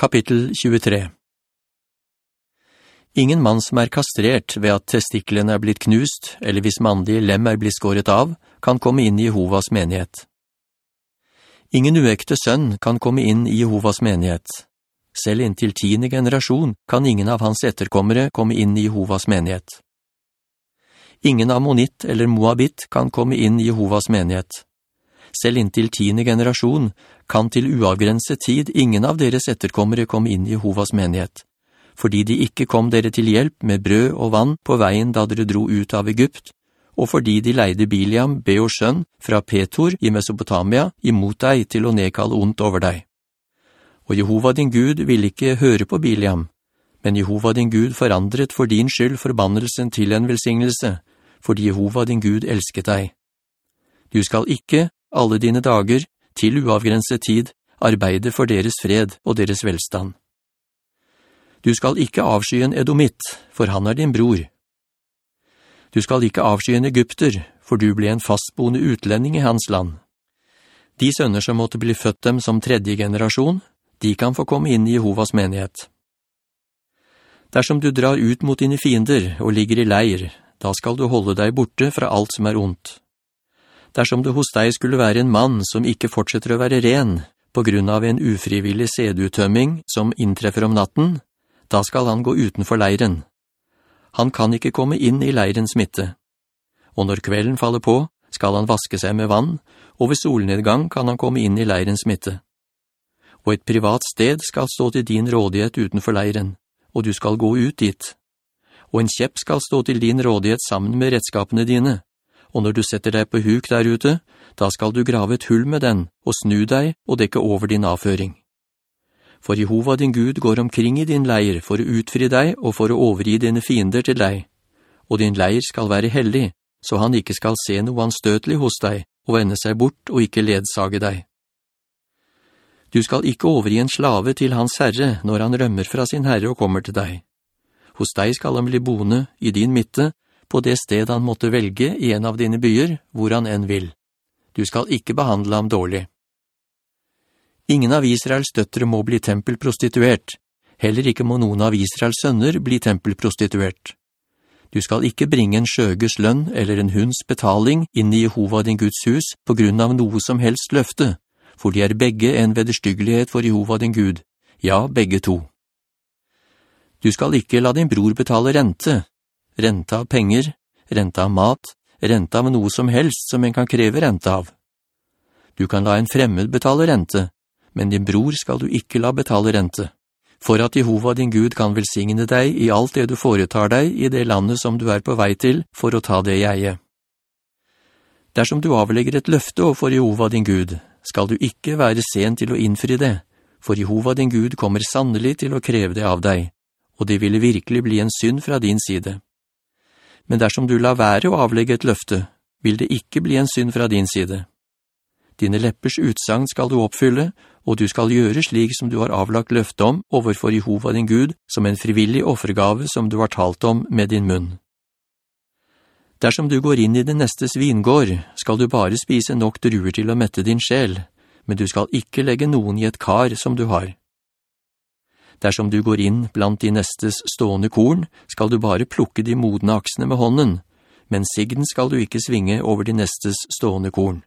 Kapittel 23 Ingen mann som er kastrert ved at testiklene er blitt knust, eller hvis mannlige lem er blitt skåret av, kan komme inn i Jehovas menighet. Ingen uekte sønn kan komme inn i Jehovas menighet. Selv inntil tiende generasjon kan ingen av hans etterkommere komme inn i Jehovas menighet. Ingen ammonitt eller moabit kan komme inn i Jehovas menighet. Selv inntil tiende generasjon kan til uavgrenset tid ingen av deres etterkommere komme inn i Jehovas menighet fordi de ikke kom dere til hjelp med brød og vann på veien da dere dro ut av Egypt, og fordi de leide Biliam, Beors sønn, fra Petor i Mesopotamia imot deg til å nedkalle ondt over deg. Og Jehova din Gud ville ikke høre på Biliam, men Jehova din Gud forandret for din skyld forbannelsen til en velsignelse, fordi Jehova din Gud elsket deg. Du skal ikke, alle dine dager, til uavgrenset tid, arbeide for deres fred og deres velstand. Du skal ikke avsky en edomitt, for han er din bror. Du skal ikke avsky en egypter, for du ble en fastboende utlending i hans land. De sønner som måtte bli født dem som tredje generasjon, de kan få komme inn i Jehovas menighet. Dersom du drar ut mot dine fiender og ligger i leir, da skal du holde deg borte fra alt som er ondt. Dersom det hos deg skulle være en mann som ikke fortsetter å være ren, på grunn av en ufrivillig sedutømming som inntreffer om natten, da skal han gå utenfor leiren. Han kan ikke komme inn i leirens midte. Og når kvelden faller på, skal han vaske seg med vann, og ved solnedgang kan han komme inn i leirens midte. Og et privat sted skal stå til din rådighet utenfor leiren, og du skal gå ut dit. Og en kjepp skal stå til din rådighet sammen med redskapene dine, og når du setter deg på huk der ute, da skal du grave et hull med den, og snu deg og dekke over din avføring. For Jehova din Gud går omkring i din leir for å utfri deg og for å overgi dine fiender til deg. Og din leir skal være hellig, så han ikke skal se noe anstøtelig hos deg og vende seg bort og ikke ledsage deg. Du skal ikke overgi en slave til hans herre når han rømmer fra sin herre og kommer til deg. Hos deg skal han bli boende i din midte, på det sted han måtte velge i en av dine byer, hvor han enn vil. Du skal ikke behandle ham dårlig. Ingen av Israels døttere må bli tempelprostituert. Heller ikke må noen av Israels sønner bli tempelprostituert. Du skal ikke bringe en sjøges lønn eller en hunds betaling inn i Jehova din Guds hus på grunn av noe som helst løfte, for de er begge en vederstyggelighet for Jehova din Gud. Ja, begge to. Du skal ikke la din bror betale rente, rente av penger, rente av mat, rente av noe som helst som en kan kreve rente av. Du kan la en fremmed betale rente, men din bror skal du ikke la betale rente, for at Jehova din Gud kan velsigne deg i alt det du foretar deg i det landet som du er på vei til for å ta det i eie. Dersom du avlegger et løfte overfor Jehova din Gud, skal du ikke være sen til å innfri det, for Jehova din Gud kommer sannelig til å kreve det av deg, og det ville virkelig bli en synd fra din side. Men dersom du lar være å avlegge et løfte, vil det ikke bli en synd fra din side. Dine leppers utsagn skal du oppfylle, og du skal gjøre slik som du har avlagt løfte om overfor Jehova din Gud, som en frivillig offergave som du har talt om med din munn. Dersom du går inn i det nestes vingård, skal du bare spise nok druer til å mette din sjel, men du skal ikke legge noen i et kar som du har. Dersom du går inn blant de nestes stående korn, skal du bare plukke de modne aksene med hånden, men sigden skal du ikke svinge over de nestes stående korn.